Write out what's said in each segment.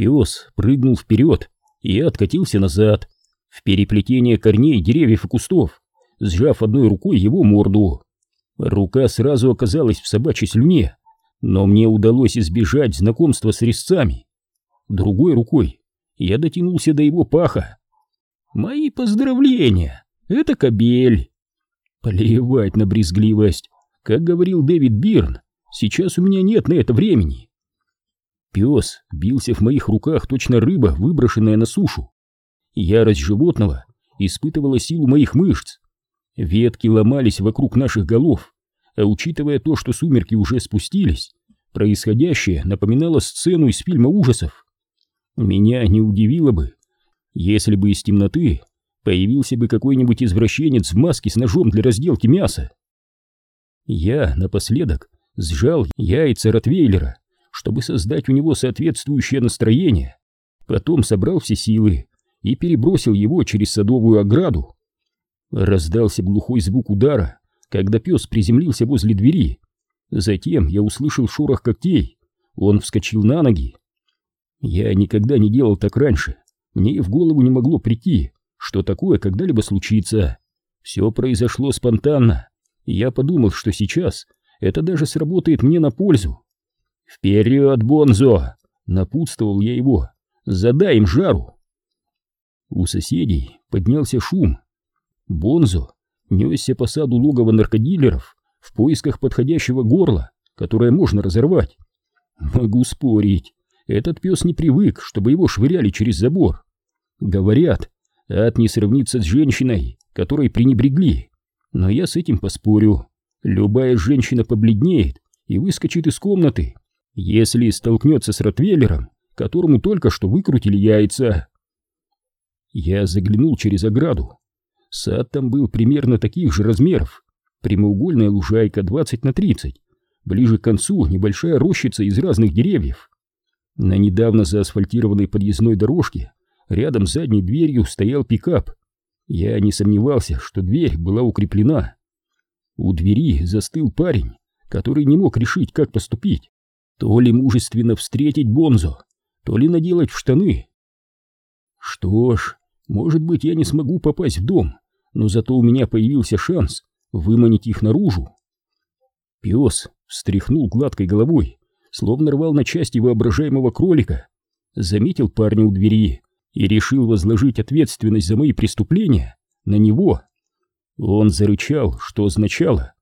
Пес прыгнул вперед и откатился назад, в переплетение корней деревьев и кустов, сжав одной рукой его морду. Рука сразу оказалась в собачьей слюне, но мне удалось избежать знакомства с резцами. Другой рукой я дотянулся до его паха. «Мои поздравления! Это кобель!» Плевать на брезгливость. Как говорил Дэвид Бирн, сейчас у меня нет на это времени. Пес бился в моих руках точно рыба, выброшенная на сушу. Ярость животного испытывала силу моих мышц. Ветки ломались вокруг наших голов, а учитывая то, что сумерки уже спустились, происходящее напоминало сцену из фильма ужасов. Меня не удивило бы, если бы из темноты появился бы какой-нибудь извращенец в маске с ножом для разделки мяса. Я напоследок сжал яйца Ротвейлера, чтобы создать у него соответствующее настроение, потом собрал все силы и перебросил его через садовую ограду. Раздался глухой звук удара, когда пес приземлился возле двери. Затем я услышал шорох когтей. Он вскочил на ноги. Я никогда не делал так раньше. Мне и в голову не могло прийти, что такое когда-либо случится. Все произошло спонтанно. Я подумал, что сейчас это даже сработает мне на пользу. «Вперед, Бонзо!» — напутствовал я его. «Задай им жару!» У соседей поднялся шум. Бонзо несся по саду логова наркодилеров в поисках подходящего горла, которое можно разорвать. Могу спорить, этот пес не привык, чтобы его швыряли через забор. Говорят, ад не сравнится с женщиной, которой пренебрегли. Но я с этим поспорю. Любая женщина побледнеет и выскочит из комнаты, если столкнется с Ротвейлером, которому только что выкрутили яйца. Я заглянул через ограду. Сад там был примерно таких же размеров. Прямоугольная лужайка 20 на 30. Ближе к концу небольшая рощица из разных деревьев. На недавно заасфальтированной подъездной дорожке рядом с задней дверью стоял пикап. Я не сомневался, что дверь была укреплена. У двери застыл парень, который не мог решить, как поступить. То ли мужественно встретить Бонзо, то ли наделать в штаны. Что ж, может быть, я не смогу попасть в дом, но зато у меня появился шанс выманить их наружу. Пес встряхнул гладкой головой, словно рвал на части воображаемого кролика, заметил парня у двери и решил возложить ответственность за мои преступления на него. Он зарычал, что означало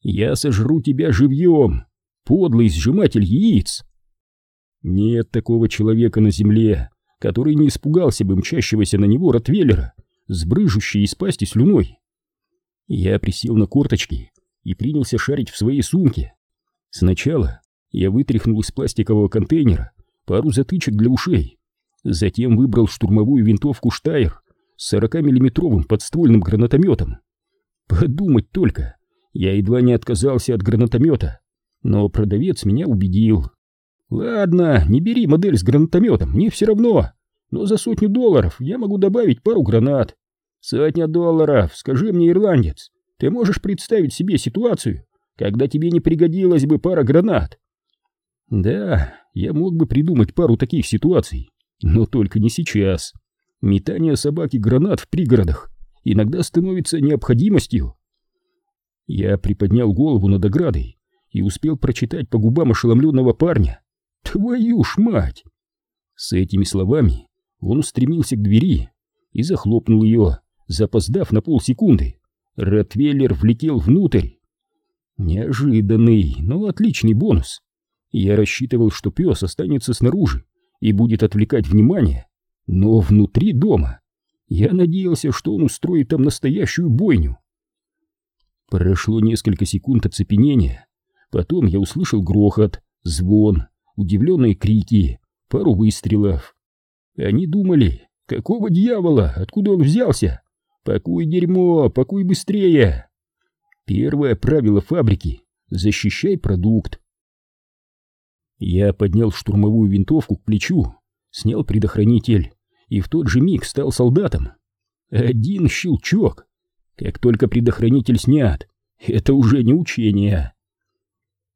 «Я сожру тебя живьем!» Подлый сжиматель яиц. Нет такого человека на земле, который не испугался бы мчащегося на него ротвейлера с брыжущей из пасти слюной. Я присел на корточки и принялся шарить в своей сумке. Сначала я вытряхнул из пластикового контейнера пару затычек для ушей, затем выбрал штурмовую винтовку «Штайр» с 40-миллиметровым подствольным гранатометом. Подумать только, я едва не отказался от гранатомета, но продавец меня убедил. Ладно, не бери модель с гранатометом, мне все равно. Но за сотню долларов я могу добавить пару гранат. Сотня долларов, скажи мне, ирландец, ты можешь представить себе ситуацию, когда тебе не пригодилась бы пара гранат? Да, я мог бы придумать пару таких ситуаций, но только не сейчас. Метание собаки гранат в пригородах иногда становится необходимостью. Я приподнял голову над оградой и успел прочитать по губам ошеломленного парня. «Твою ж мать!» С этими словами он устремился к двери и захлопнул ее, запоздав на полсекунды. Ротвейлер влетел внутрь. Неожиданный, но отличный бонус. Я рассчитывал, что пес останется снаружи и будет отвлекать внимание, но внутри дома. Я надеялся, что он устроит там настоящую бойню. Прошло несколько секунд оцепенения, Потом я услышал грохот, звон, удивленные крики, пару выстрелов. Они думали, какого дьявола, откуда он взялся? Пакуй дерьмо, пакуй быстрее. Первое правило фабрики — защищай продукт. Я поднял штурмовую винтовку к плечу, снял предохранитель и в тот же миг стал солдатом. Один щелчок. Как только предохранитель снят, это уже не учение.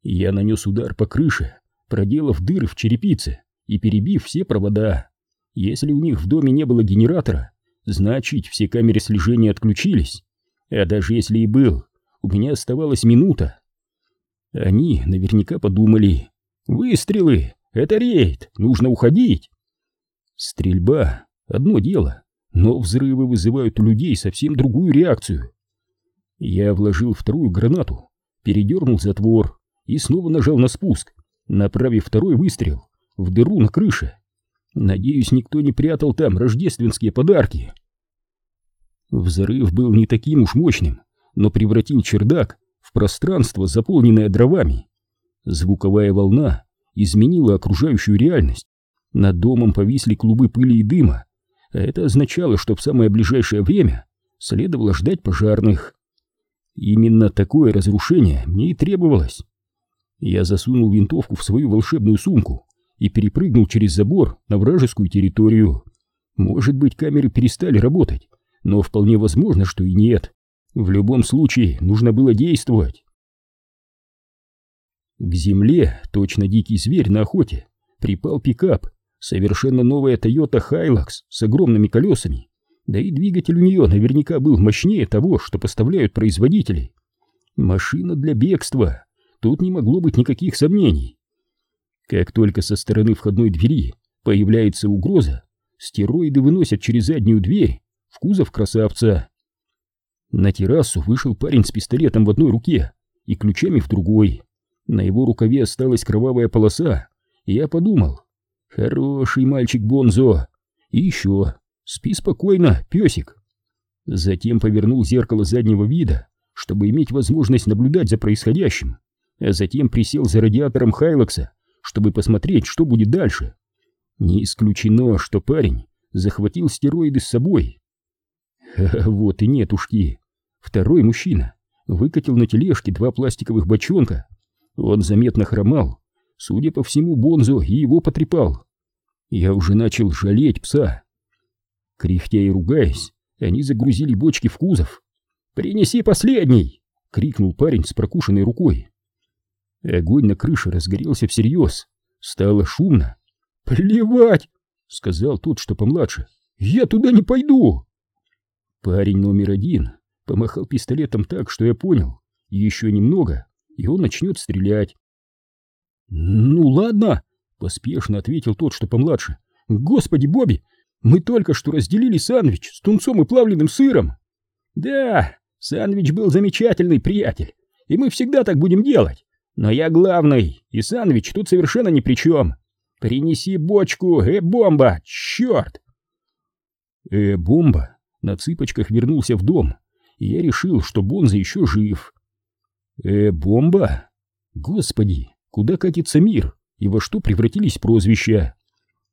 Я нанес удар по крыше, проделав дыры в черепице, и перебив все провода. Если у них в доме не было генератора, значит, все камеры слежения отключились. А даже если и был, у меня оставалась минута. Они наверняка подумали, выстрелы, это рейд, нужно уходить. Стрельба — одно дело, но взрывы вызывают у людей совсем другую реакцию. Я вложил вторую гранату, передернул затвор и снова нажал на спуск, направив второй выстрел в дыру на крыше. Надеюсь, никто не прятал там рождественские подарки. Взрыв был не таким уж мощным, но превратил чердак в пространство, заполненное дровами. Звуковая волна изменила окружающую реальность. Над домом повисли клубы пыли и дыма, это означало, что в самое ближайшее время следовало ждать пожарных. Именно такое разрушение мне и требовалось. Я засунул винтовку в свою волшебную сумку и перепрыгнул через забор на вражескую территорию. Может быть, камеры перестали работать, но вполне возможно, что и нет. В любом случае, нужно было действовать. К земле, точно дикий зверь на охоте, припал пикап, совершенно новая Toyota Hilux с огромными колесами, да и двигатель у нее наверняка был мощнее того, что поставляют производители. Машина для бегства, тут не могло быть никаких сомнений. Как только со стороны входной двери появляется угроза, стероиды выносят через заднюю дверь в кузов красавца. На террасу вышел парень с пистолетом в одной руке и ключами в другой. На его рукаве осталась кровавая полоса, и я подумал, хороший мальчик Бонзо. И еще, спи спокойно, песик. Затем повернул зеркало заднего вида, чтобы иметь возможность наблюдать за происходящим, а затем присел за радиатором Хайлокса чтобы посмотреть, что будет дальше. Не исключено, что парень захватил стероиды с собой. Вот и нет ушки. Второй мужчина выкатил на тележке два пластиковых бочонка. Он заметно хромал. Судя по всему, Бонзо и его потрепал. Я уже начал жалеть пса. Кряхтя и ругаясь, они загрузили бочки в кузов. «Принеси последний!» — крикнул парень с прокушенной рукой. Огонь на крыше разгорелся всерьез. Стало шумно. «Плевать!» — сказал тот, что помладше. «Я туда не пойду!» Парень номер один помахал пистолетом так, что я понял. Еще немного, и он начнет стрелять. «Ну ладно!» — поспешно ответил тот, что помладше. «Господи, Бобби, мы только что разделили сандвич с тунцом и плавленным сыром!» «Да, сандвич был замечательный, приятель, и мы всегда так будем делать. Но я главный, и Сандвич тут совершенно ни при чем. Принеси бочку, э-бомба, черт! Э-бомба на цыпочках вернулся в дом, и я решил, что Бонза еще жив. Э-бомба? Господи, куда катится мир, и во что превратились прозвища?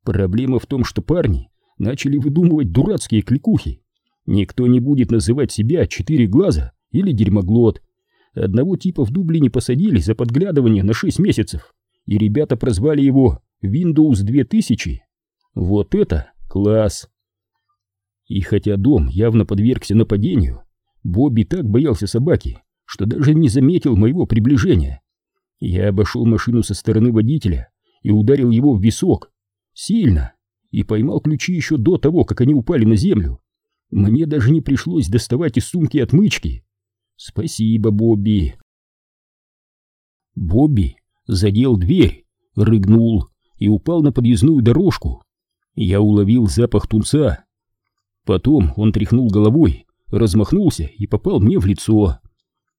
Проблема в том, что парни начали выдумывать дурацкие кликухи. Никто не будет называть себя четыре глаза или дерьмоглот. Одного типа в Дублине посадили за подглядывание на 6 месяцев, и ребята прозвали его Windows 2000. Вот это класс! И хотя дом явно подвергся нападению, Бобби так боялся собаки, что даже не заметил моего приближения. Я обошел машину со стороны водителя и ударил его в висок. Сильно. И поймал ключи еще до того, как они упали на землю. Мне даже не пришлось доставать из сумки отмычки. Спасибо, Бобби. Бобби задел дверь, рыгнул и упал на подъездную дорожку. Я уловил запах тунца. Потом он тряхнул головой, размахнулся и попал мне в лицо.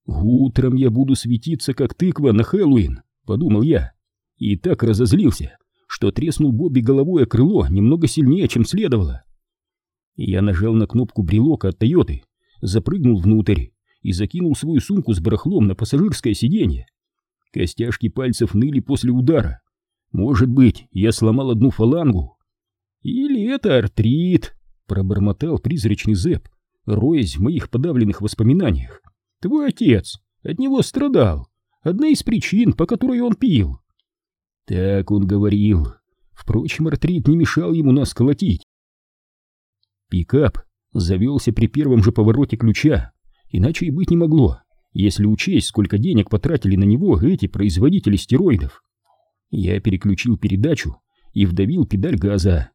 «Утром я буду светиться, как тыква на Хэллоуин», — подумал я. И так разозлился, что треснул Бобби головой о крыло немного сильнее, чем следовало. Я нажал на кнопку брелока от Тойоты, запрыгнул внутрь и закинул свою сумку с барахлом на пассажирское сиденье. Костяшки пальцев ныли после удара. Может быть, я сломал одну фалангу. Или это артрит, пробормотал призрачный Зэп, роясь в моих подавленных воспоминаниях. Твой отец от него страдал. Одна из причин, по которой он пил. Так он говорил. Впрочем, артрит не мешал ему нас колотить. Пикап завелся при первом же повороте ключа, Иначе и быть не могло, если учесть, сколько денег потратили на него эти производители стероидов. Я переключил передачу и вдавил педаль газа.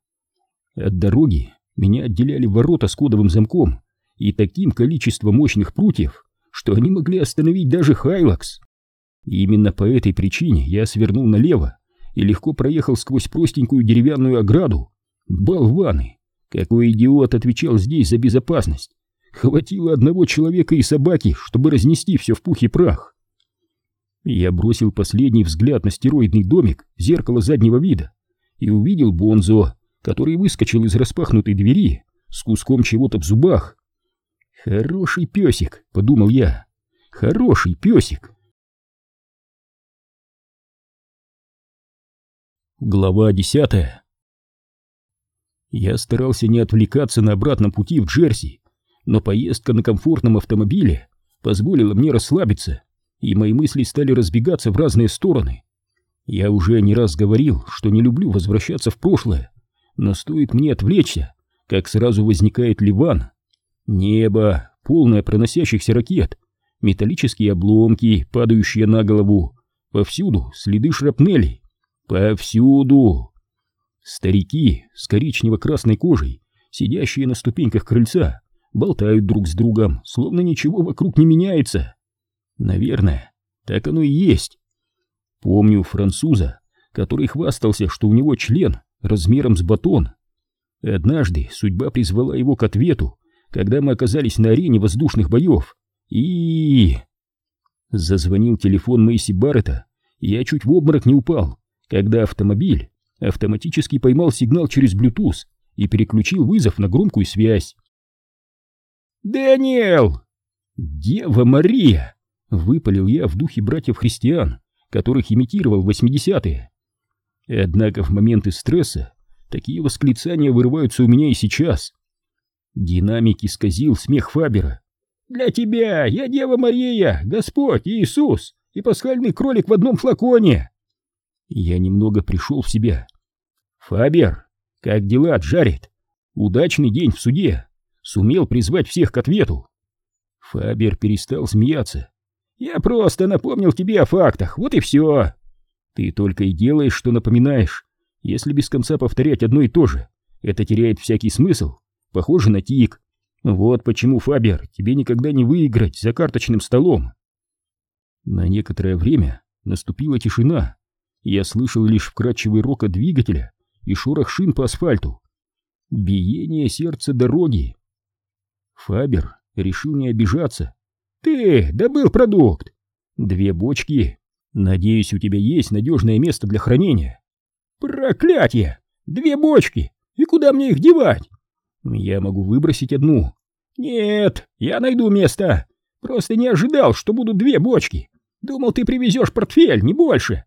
От дороги меня отделяли ворота с кодовым замком и таким количеством мощных прутьев, что они могли остановить даже Хайлакс. именно по этой причине я свернул налево и легко проехал сквозь простенькую деревянную ограду. Болваны! Какой идиот отвечал здесь за безопасность! Хватило одного человека и собаки, чтобы разнести все в пух и прах. Я бросил последний взгляд на стероидный домик зеркало заднего вида и увидел Бонзо, который выскочил из распахнутой двери с куском чего-то в зубах. «Хороший песик», — подумал я, — «хороший песик». Глава десятая Я старался не отвлекаться на обратном пути в Джерси, но поездка на комфортном автомобиле позволила мне расслабиться, и мои мысли стали разбегаться в разные стороны. Я уже не раз говорил, что не люблю возвращаться в прошлое, но стоит мне отвлечься, как сразу возникает Ливан. Небо, полное проносящихся ракет, металлические обломки, падающие на голову, повсюду следы шрапнелей, повсюду. Старики с коричнево-красной кожей, сидящие на ступеньках крыльца, болтают друг с другом, словно ничего вокруг не меняется. Наверное, так оно и есть. Помню француза, который хвастался, что у него член размером с батон. Однажды судьба призвала его к ответу, когда мы оказались на арене воздушных боев. И... Зазвонил телефон Мэйси Баррета, и я чуть в обморок не упал, когда автомобиль автоматически поймал сигнал через Bluetooth и переключил вызов на громкую связь. «Дэниел!» «Дева Мария!» — выпалил я в духе братьев-христиан, которых имитировал в 80-е. Однако в моменты стресса такие восклицания вырываются у меня и сейчас. Динамик исказил смех Фабера. «Для тебя я Дева Мария, Господь Иисус и пасхальный кролик в одном флаконе!» Я немного пришел в себя. «Фабер, как дела, Джаред? Удачный день в суде!» Сумел призвать всех к ответу. Фабер перестал смеяться. «Я просто напомнил тебе о фактах, вот и все. Ты только и делаешь, что напоминаешь. Если без конца повторять одно и то же, это теряет всякий смысл. Похоже на тик. Вот почему, Фабер, тебе никогда не выиграть за карточным столом». На некоторое время наступила тишина. Я слышал лишь вкрадчивый рокот двигателя и шорох шин по асфальту. Биение сердца дороги. Фабер решил не обижаться. «Ты добыл продукт!» «Две бочки. Надеюсь, у тебя есть надежное место для хранения». «Проклятие! Две бочки! И куда мне их девать?» «Я могу выбросить одну». «Нет, я найду место. Просто не ожидал, что будут две бочки. Думал, ты привезешь портфель, не больше».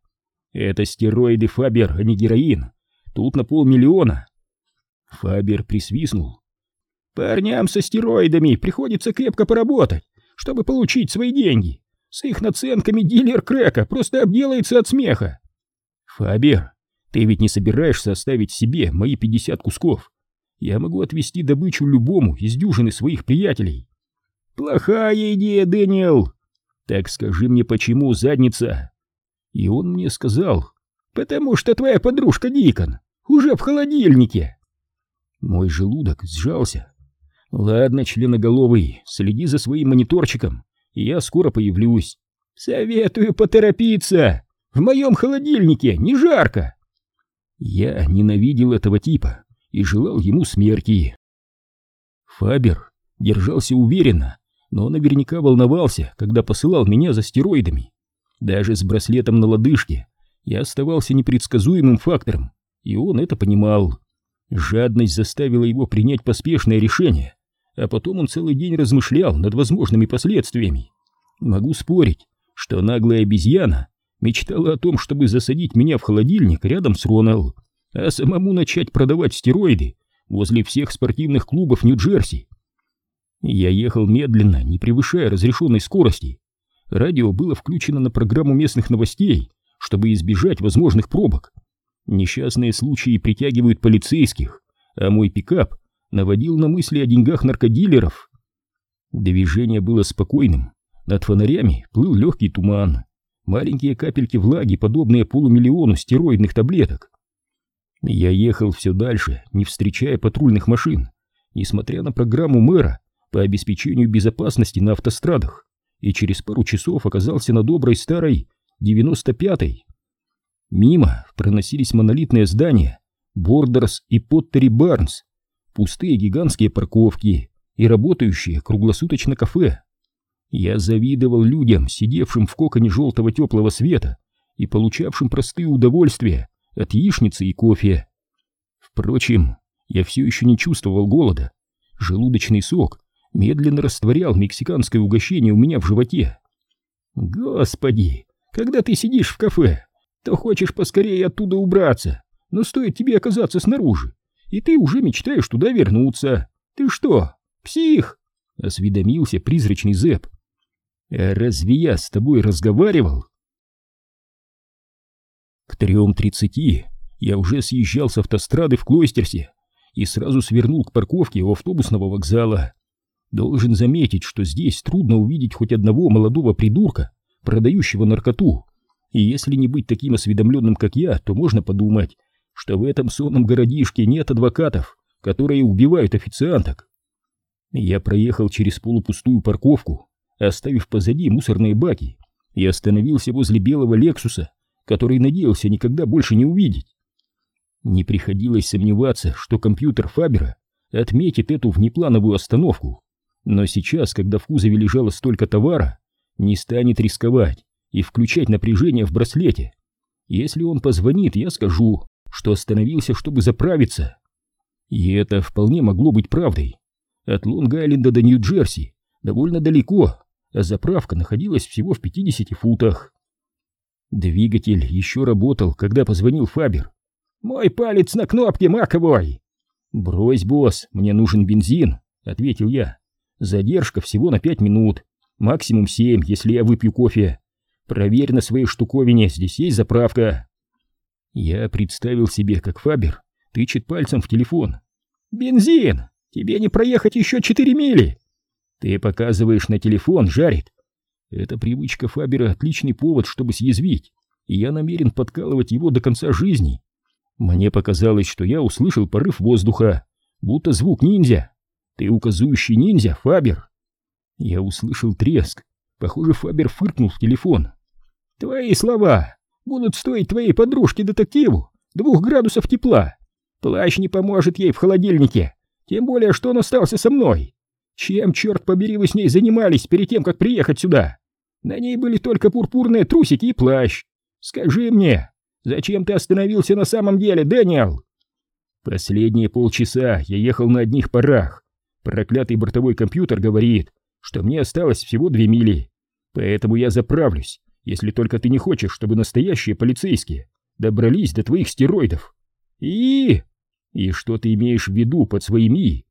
«Это стероиды, Фабер, а не героин. Тут на полмиллиона». Фабер присвистнул. Парням со стероидами приходится крепко поработать, чтобы получить свои деньги. С их наценками дилер Крека просто обделается от смеха. Фабер, ты ведь не собираешься оставить себе мои 50 кусков? Я могу отвезти добычу любому из дюжины своих приятелей. Плохая идея, Дэниел. Так скажи мне, почему, задница? И он мне сказал, потому что твоя подружка Дикон уже в холодильнике. Мой желудок сжался. Ладно, членоголовый, следи за своим мониторчиком, и я скоро появлюсь. Советую поторопиться. В моем холодильнике не жарко. Я ненавидел этого типа и желал ему смерти. Фабер держался уверенно, но наверняка волновался, когда посылал меня за стероидами. Даже с браслетом на лодыжке я оставался непредсказуемым фактором, и он это понимал. Жадность заставила его принять поспешное решение, а потом он целый день размышлял над возможными последствиями. Могу спорить, что наглая обезьяна мечтала о том, чтобы засадить меня в холодильник рядом с Ронал, а самому начать продавать стероиды возле всех спортивных клубов Нью-Джерси. Я ехал медленно, не превышая разрешенной скорости. Радио было включено на программу местных новостей, чтобы избежать возможных пробок. Несчастные случаи притягивают полицейских, а мой пикап наводил на мысли о деньгах наркодилеров. Движение было спокойным, над фонарями плыл легкий туман, маленькие капельки влаги, подобные полумиллиону стероидных таблеток. Я ехал все дальше, не встречая патрульных машин, несмотря на программу мэра по обеспечению безопасности на автострадах, и через пару часов оказался на доброй старой 95-й. Мимо проносились монолитные здания Бордерс и Поттери Барнс, пустые гигантские парковки и работающие круглосуточно кафе. Я завидовал людям, сидевшим в коконе желтого теплого света и получавшим простые удовольствия от яичницы и кофе. Впрочем, я все еще не чувствовал голода. Желудочный сок медленно растворял мексиканское угощение у меня в животе. Господи, когда ты сидишь в кафе, то хочешь поскорее оттуда убраться, но стоит тебе оказаться снаружи, и ты уже мечтаешь туда вернуться. Ты что, псих? Осведомился призрачный Зэп. А разве я с тобой разговаривал? К трем тридцати я уже съезжал с автострады в Клойстерсе и сразу свернул к парковке у автобусного вокзала. Должен заметить, что здесь трудно увидеть хоть одного молодого придурка, продающего наркоту. И если не быть таким осведомленным, как я, то можно подумать, что в этом сонном городишке нет адвокатов, которые убивают официанток. Я проехал через полупустую парковку, оставив позади мусорные баки, и остановился возле белого Лексуса, который надеялся никогда больше не увидеть. Не приходилось сомневаться, что компьютер Фабера отметит эту внеплановую остановку, но сейчас, когда в кузове лежало столько товара, не станет рисковать и включать напряжение в браслете. Если он позвонит, я скажу, что остановился, чтобы заправиться. И это вполне могло быть правдой. От Лонг-Айленда до Нью-Джерси довольно далеко, а заправка находилась всего в 50 футах. Двигатель еще работал, когда позвонил Фабер. «Мой палец на кнопке, Маковой!» «Брось, босс, мне нужен бензин», — ответил я. «Задержка всего на пять минут, максимум семь, если я выпью кофе. Проверь на своей штуковине, здесь есть заправка». Я представил себе, как Фабер тычет пальцем в телефон. «Бензин! Тебе не проехать еще четыре мили!» «Ты показываешь на телефон, жарит!» Эта привычка Фабера — отличный повод, чтобы съязвить, и я намерен подкалывать его до конца жизни. Мне показалось, что я услышал порыв воздуха, будто звук ниндзя. Ты указующий ниндзя, Фабер. Я услышал треск. Похоже, Фабер фыркнул в телефон. Твои слова будут стоить твоей подружке-детективу двух градусов тепла. Плащ не поможет ей в холодильнике, тем более, что он остался со мной. Чем, черт побери, вы с ней занимались перед тем, как приехать сюда? На ней были только пурпурные трусики и плащ. Скажи мне, зачем ты остановился на самом деле, Дэниел? Последние полчаса я ехал на одних парах. Проклятый бортовой компьютер говорит, что мне осталось всего две мили. Поэтому я заправлюсь, если только ты не хочешь, чтобы настоящие полицейские добрались до твоих стероидов. И... И что ты имеешь в виду под своим «и»?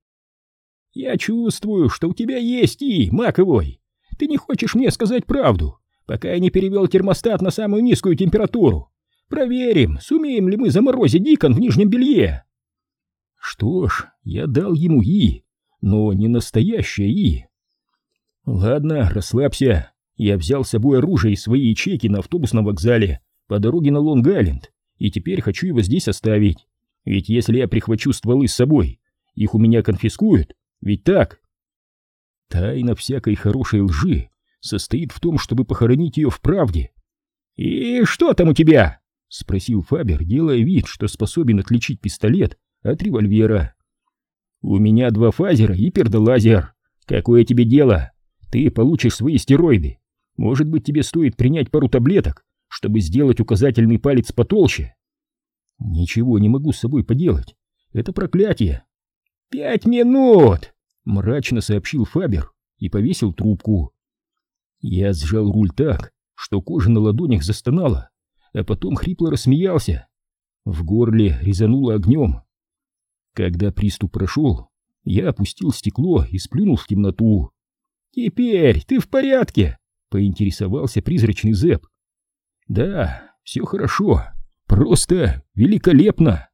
Я чувствую, что у тебя есть «и», Маковой. Ты не хочешь мне сказать правду, пока я не перевел термостат на самую низкую температуру. Проверим, сумеем ли мы заморозить Дикон в нижнем белье. Что ж, я дал ему «и», но не настоящее «и». Ладно, расслабься. Я взял с собой оружие и свои ячейки на автобусном вокзале по дороге на Лонг-Айленд, и теперь хочу его здесь оставить. Ведь если я прихвачу стволы с собой, их у меня конфискуют, ведь так? Тайна всякой хорошей лжи состоит в том, чтобы похоронить ее в правде. «И что там у тебя?» — спросил Фабер, делая вид, что способен отличить пистолет от револьвера. «У меня два фазера и пердолазер. Какое тебе дело? Ты получишь свои стероиды. Может быть, тебе стоит принять пару таблеток, чтобы сделать указательный палец потолще?» «Ничего не могу с собой поделать. Это проклятие. «Пять минут!» — мрачно сообщил Фабер и повесил трубку. Я сжал руль так, что кожа на ладонях застонала, а потом хрипло рассмеялся. В горле резануло огнем. Когда приступ прошел, я опустил стекло и сплюнул в темноту. «Теперь ты в порядке?» — поинтересовался призрачный Зэп. «Да, все хорошо, просто великолепно!»